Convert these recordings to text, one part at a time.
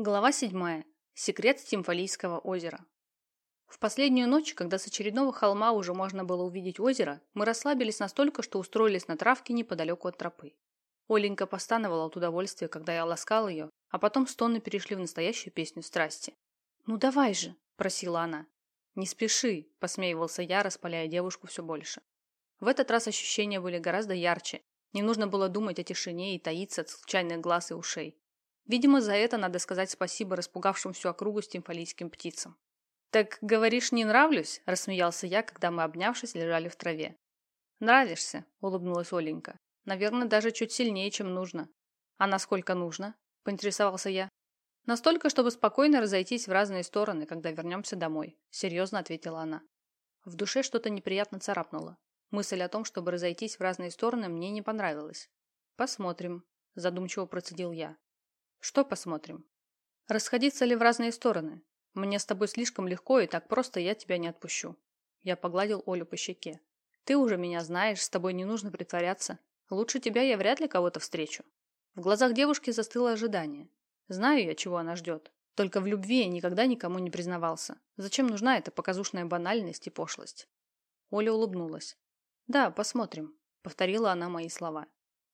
Глава 7. Секрет Стимфалийского озера. В последнюю ночь, когда с очередного холма уже можно было увидеть озеро, мы расслабились настолько, что устроились на травке неподалеку от тропы. Оленька постановала от удовольствия, когда я ласкал ее, а потом стоны перешли в настоящую песню страсти. «Ну давай же!» – просила она. «Не спеши!» – посмеивался я, распаляя девушку все больше. В этот раз ощущения были гораздо ярче. Не нужно было думать о тишине и таиться от случайных глаз и ушей. Видимо, за это надо сказать спасибо распугавшим всю округу стимфалийским птицам. «Так, говоришь, не нравлюсь?» – рассмеялся я, когда мы, обнявшись, лежали в траве. «Нравишься», – улыбнулась Оленька. «Наверное, даже чуть сильнее, чем нужно». «А насколько нужно?» – поинтересовался я. «Настолько, чтобы спокойно разойтись в разные стороны, когда вернемся домой», – серьезно ответила она. В душе что-то неприятно царапнуло. Мысль о том, чтобы разойтись в разные стороны, мне не понравилась. «Посмотрим», – задумчиво процедил я. Что посмотрим? Расходиться ли в разные стороны? Мне с тобой слишком легко, и так просто я тебя не отпущу. Я погладил Олю по щеке. Ты уже меня знаешь, с тобой не нужно притворяться. Лучше тебя я вряд ли кого-то встречу. В глазах девушки застыло ожидание. Знаю я, чего она ждет. Только в любви я никогда никому не признавался. Зачем нужна эта показушная банальность и пошлость? Оля улыбнулась. «Да, посмотрим», — повторила она мои слова.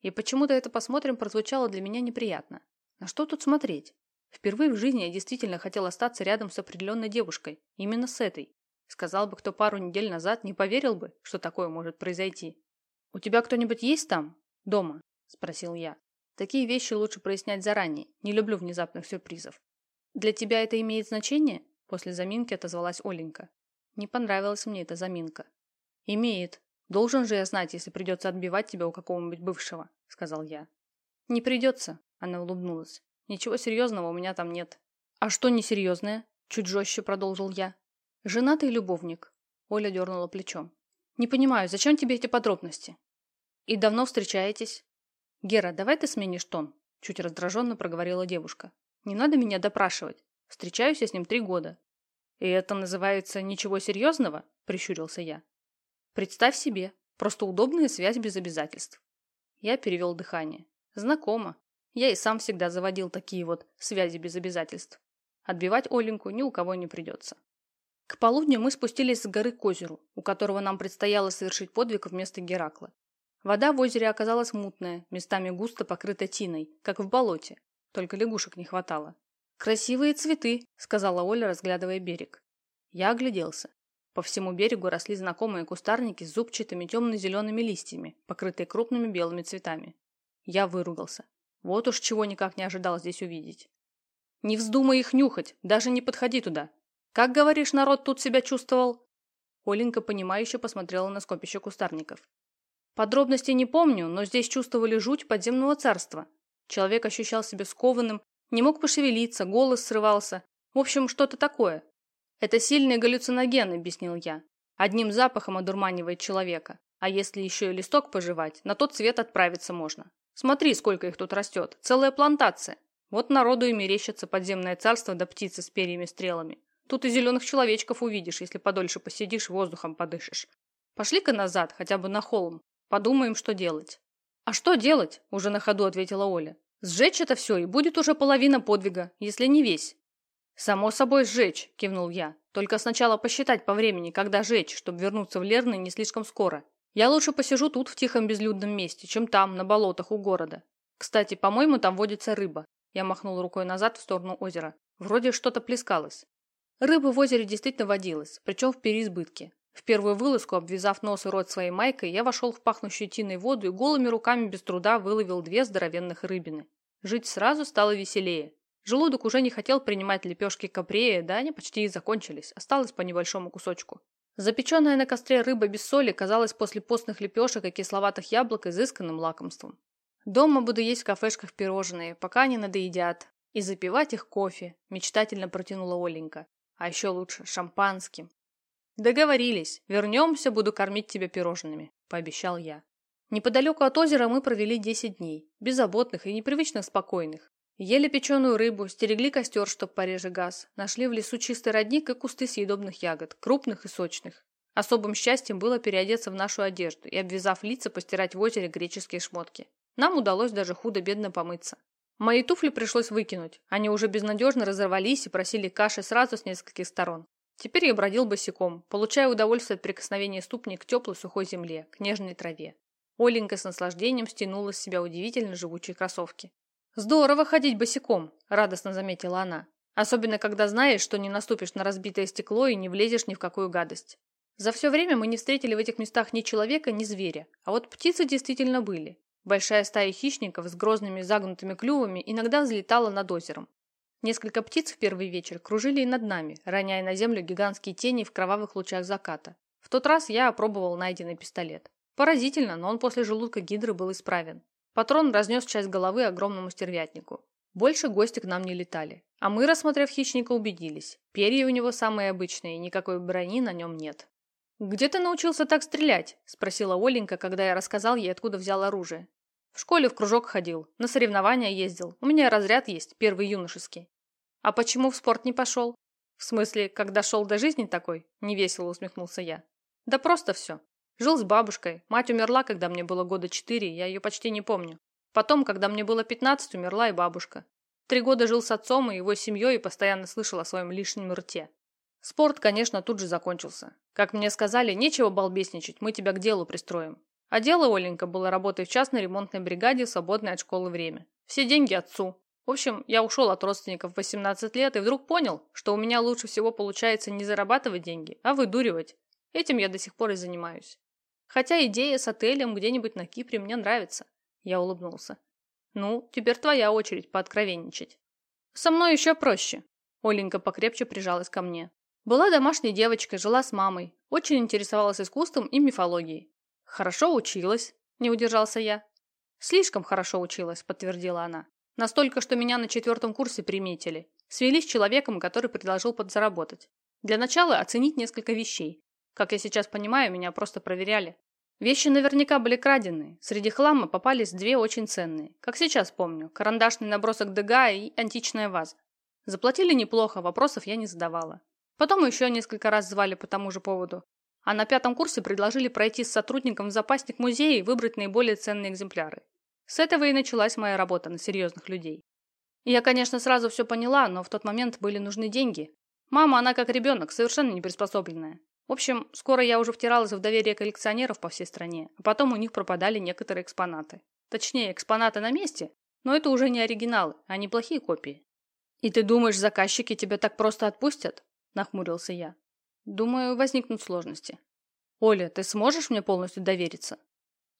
И почему-то это «посмотрим» прозвучало для меня неприятно. На что тут смотреть? Впервые в жизни я действительно хотел остаться рядом с определенной девушкой. Именно с этой. Сказал бы кто пару недель назад, не поверил бы, что такое может произойти. «У тебя кто-нибудь есть там? Дома?» – спросил я. Такие вещи лучше прояснять заранее. Не люблю внезапных сюрпризов. «Для тебя это имеет значение?» После заминки отозвалась Оленька. Не понравилась мне эта заминка. «Имеет. Должен же я знать, если придется отбивать тебя у какого-нибудь бывшего», – сказал я. «Не придется», она улыбнулась. «Ничего серьезного у меня там нет». «А что несерьезное?» Чуть жестче продолжил я. «Женатый любовник». Оля дернула плечом. «Не понимаю, зачем тебе эти подробности?» «И давно встречаетесь?» «Гера, давай ты сменишь тон», чуть раздраженно проговорила девушка. «Не надо меня допрашивать. Встречаюсь я с ним три года». «И это называется ничего серьезного?» прищурился я. «Представь себе, просто удобная связь без обязательств». Я перевел дыхание. «Знакомо. Я и сам всегда заводил такие вот связи без обязательств. Отбивать Оленьку ни у кого не придется. К полудню мы спустились с горы к озеру, у которого нам предстояло совершить подвиг вместо Геракла. Вода в озере оказалась мутная, местами густо покрыта тиной, как в болоте. Только лягушек не хватало. «Красивые цветы», — сказала Оля, разглядывая берег. Я огляделся. По всему берегу росли знакомые кустарники с зубчатыми темно-зелеными листьями, покрытые крупными белыми цветами. Я выругался. Вот уж чего никак не ожидал здесь увидеть. Не вздумай их нюхать, даже не подходи туда. Как, говоришь, народ тут себя чувствовал? Оленька, понимающе посмотрела на скопище кустарников. Подробностей не помню, но здесь чувствовали жуть подземного царства. Человек ощущал себя скованным, не мог пошевелиться, голос срывался. В общем, что-то такое. Это сильный галлюциноген, объяснил я. Одним запахом одурманивает человека. А если еще и листок пожевать, на тот цвет отправиться можно. Смотри, сколько их тут растет. Целая плантация. Вот народу и мерещится подземное царство да птицы с перьями-стрелами. Тут и зеленых человечков увидишь, если подольше посидишь, воздухом подышишь. Пошли-ка назад, хотя бы на холм. Подумаем, что делать. А что делать? Уже на ходу ответила Оля. Сжечь это все, и будет уже половина подвига, если не весь. Само собой сжечь, кивнул я. Только сначала посчитать по времени, когда жечь, чтобы вернуться в Лерны не слишком скоро. Я лучше посижу тут в тихом безлюдном месте, чем там, на болотах у города. Кстати, по-моему, там водится рыба. Я махнул рукой назад в сторону озера. Вроде что-то плескалось. Рыба в озере действительно водилась, причем в переизбытке. В первую вылазку, обвязав нос и рот своей майкой, я вошел в пахнущую тиной воду и голыми руками без труда выловил две здоровенных рыбины. Жить сразу стало веселее. Желудок уже не хотел принимать лепешки капрея, да они почти и закончились. Осталось по небольшому кусочку. Запеченная на костре рыба без соли казалась после постных лепешек и кисловатых яблок изысканным лакомством. Дома буду есть в кафешках пирожные, пока они надоедят, и запивать их кофе, мечтательно протянула Оленька. А еще лучше шампанским. Договорились. Вернемся, буду кормить тебя пирожными, пообещал я. Неподалеку от озера мы провели 10 дней, беззаботных и непривычно спокойных. Ели печеную рыбу, стерегли костер, чтоб пореже газ, нашли в лесу чистый родник и кусты съедобных ягод, крупных и сочных. Особым счастьем было переодеться в нашу одежду и, обвязав лица, постирать в озере греческие шмотки. Нам удалось даже худо-бедно помыться. Мои туфли пришлось выкинуть. Они уже безнадежно разорвались и просили каши сразу с нескольких сторон. Теперь я бродил босиком, получая удовольствие от прикосновения ступни к теплой сухой земле, к нежной траве. Оленька с наслаждением стянула с себя удивительно живучие кроссовки. «Здорово ходить босиком», – радостно заметила она. «Особенно, когда знаешь, что не наступишь на разбитое стекло и не влезешь ни в какую гадость. За все время мы не встретили в этих местах ни человека, ни зверя. А вот птицы действительно были. Большая стая хищников с грозными загнутыми клювами иногда взлетала над озером. Несколько птиц в первый вечер кружили и над нами, роняя на землю гигантские тени в кровавых лучах заката. В тот раз я опробовал найденный пистолет. Поразительно, но он после желудка гидры был исправен. Патрон разнес часть головы огромному стервятнику. Больше гости к нам не летали. А мы, рассмотрев хищника, убедились. Перья у него самые обычные, никакой брони на нем нет. «Где ты научился так стрелять?» – спросила Оленька, когда я рассказал ей, откуда взял оружие. «В школе в кружок ходил, на соревнования ездил. У меня разряд есть, первый юношеский. А почему в спорт не пошел? В смысле, когда шел до жизни такой? Невесело усмехнулся я. Да просто все. Жил с бабушкой. Мать умерла, когда мне было года четыре, я ее почти не помню. Потом, когда мне было пятнадцать, умерла и бабушка. Три года жил с отцом и его семьей и постоянно слышал о своем лишнем рте. Спорт, конечно, тут же закончился. Как мне сказали, нечего балбесничать, мы тебя к делу пристроим. А дело Оленька было работой в частной ремонтной бригаде в свободное от школы время. Все деньги отцу. В общем, я ушел от родственников в 18 лет и вдруг понял, что у меня лучше всего получается не зарабатывать деньги, а выдуривать. Этим я до сих пор и занимаюсь. Хотя идея с отелем где-нибудь на Кипре мне нравится. Я улыбнулся. Ну, теперь твоя очередь пооткровенничать. Со мной еще проще. Оленька покрепче прижалась ко мне. Была домашней девочкой, жила с мамой. Очень интересовалась искусством и мифологией. Хорошо училась, не удержался я. Слишком хорошо училась, подтвердила она. Настолько, что меня на четвертом курсе приметили. Свели с человеком, который предложил подзаработать. Для начала оценить несколько вещей. Как я сейчас понимаю, меня просто проверяли. Вещи наверняка были краденые. Среди хлама попались две очень ценные. Как сейчас помню, карандашный набросок Дега и античная ваза. Заплатили неплохо, вопросов я не задавала. Потом еще несколько раз звали по тому же поводу. А на пятом курсе предложили пройти с сотрудником в запасник музея и выбрать наиболее ценные экземпляры. С этого и началась моя работа на серьезных людей. Я, конечно, сразу все поняла, но в тот момент были нужны деньги. Мама, она как ребенок, совершенно не приспособленная. В общем, скоро я уже втиралась в доверие коллекционеров по всей стране, а потом у них пропадали некоторые экспонаты. Точнее, экспонаты на месте, но это уже не оригиналы, а неплохие копии. «И ты думаешь, заказчики тебя так просто отпустят?» – нахмурился я. «Думаю, возникнут сложности». «Оля, ты сможешь мне полностью довериться?»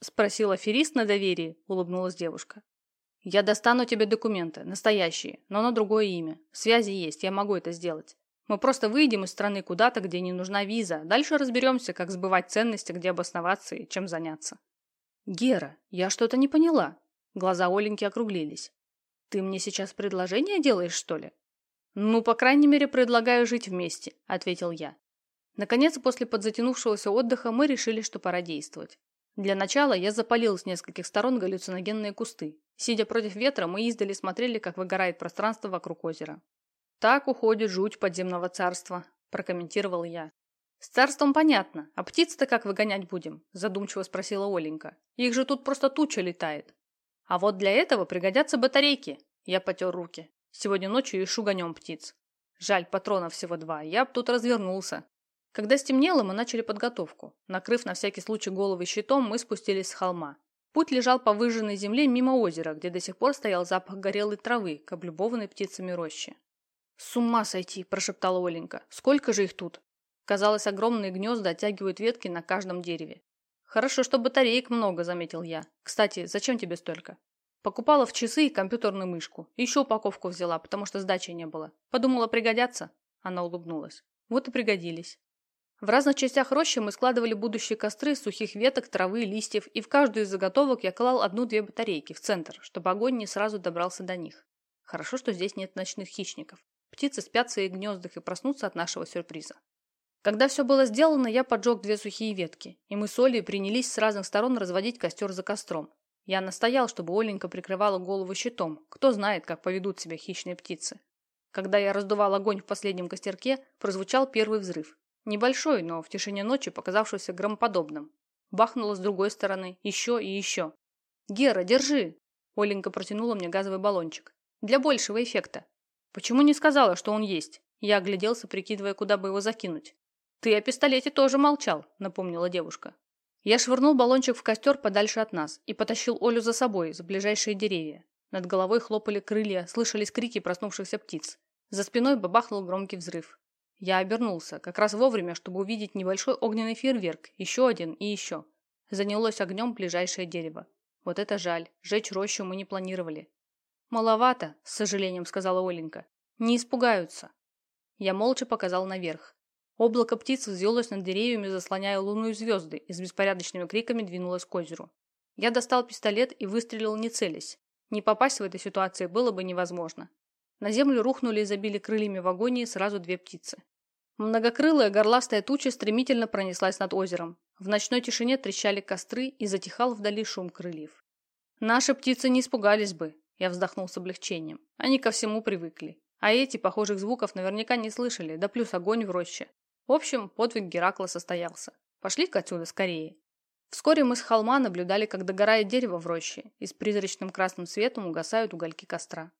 Спросил аферист на доверии, улыбнулась девушка. Я достану тебе документы, настоящие, но на другое имя. Связи есть, я могу это сделать. Мы просто выйдем из страны куда-то, где не нужна виза. Дальше разберемся, как сбывать ценности, где обосноваться и чем заняться. Гера, я что-то не поняла. Глаза Оленьки округлились. Ты мне сейчас предложение делаешь, что ли? Ну, по крайней мере, предлагаю жить вместе, ответил я. Наконец, после подзатянувшегося отдыха мы решили, что пора действовать. Для начала я запалил с нескольких сторон галлюциногенные кусты. Сидя против ветра, мы издали смотрели, как выгорает пространство вокруг озера. «Так уходит жуть подземного царства», – прокомментировал я. «С царством понятно, а птиц-то как выгонять будем?» – задумчиво спросила Оленька. «Их же тут просто туча летает». «А вот для этого пригодятся батарейки», – я потер руки. «Сегодня ночью ищу гонем птиц. Жаль, патронов всего два, я б тут развернулся. Когда стемнело, мы начали подготовку. Накрыв на всякий случай головы щитом, мы спустились с холма. Путь лежал по выжженной земле мимо озера, где до сих пор стоял запах горелой травы к облюбованной птицами рощи. «С ума сойти!» – прошептала Оленька. «Сколько же их тут?» Казалось, огромные гнезда оттягивают ветки на каждом дереве. «Хорошо, что батареек много», – заметил я. «Кстати, зачем тебе столько?» Покупала в часы и компьютерную мышку. Еще упаковку взяла, потому что сдачи не было. Подумала, пригодятся. Она улыбнулась. Вот и пригодились. В разных частях рощи мы складывали будущие костры из сухих веток, травы, листьев, и в каждую из заготовок я клал одну-две батарейки в центр, чтобы огонь не сразу добрался до них. Хорошо, что здесь нет ночных хищников. Птицы спят в своих гнездах и проснутся от нашего сюрприза. Когда все было сделано, я поджег две сухие ветки, и мы с Олей принялись с разных сторон разводить костер за костром. Я настоял, чтобы Оленька прикрывала голову щитом. Кто знает, как поведут себя хищные птицы. Когда я раздувал огонь в последнем костерке, прозвучал первый взрыв. Небольшой, но в тишине ночи показавшийся громоподобным. Бахнуло с другой стороны, еще и еще. «Гера, держи!» Оленька протянула мне газовый баллончик. Для большего эффекта. Почему не сказала, что он есть? Я огляделся, прикидывая, куда бы его закинуть. Ты о пистолете тоже молчал, напомнила девушка. Я швырнул баллончик в костер подальше от нас и потащил Олю за собой, за ближайшие деревья. Над головой хлопали крылья, слышались крики проснувшихся птиц. За спиной бабахнул громкий взрыв. Я обернулся, как раз вовремя, чтобы увидеть небольшой огненный фейерверк, еще один и еще. Занялось огнем ближайшее дерево. Вот это жаль, жечь рощу мы не планировали. «Маловато», — с сожалением сказала Оленька. «Не испугаются». Я молча показал наверх. Облако птиц взвелось над деревьями, заслоняя луну и звезды, и с беспорядочными криками двинулось к озеру. Я достал пистолет и выстрелил не целясь. Не попасть в этой ситуации было бы невозможно. На землю рухнули и забили крыльями в агонии сразу две птицы. Многокрылая горластая туча стремительно пронеслась над озером. В ночной тишине трещали костры и затихал вдали шум крыльев. Наши птицы не испугались бы, я вздохнул с облегчением. Они ко всему привыкли. А эти похожих звуков наверняка не слышали, да плюс огонь в роще. В общем, подвиг Геракла состоялся. Пошли-ка отсюда скорее. Вскоре мы с холма наблюдали, как догорает дерево в роще, и с призрачным красным светом угасают угольки костра.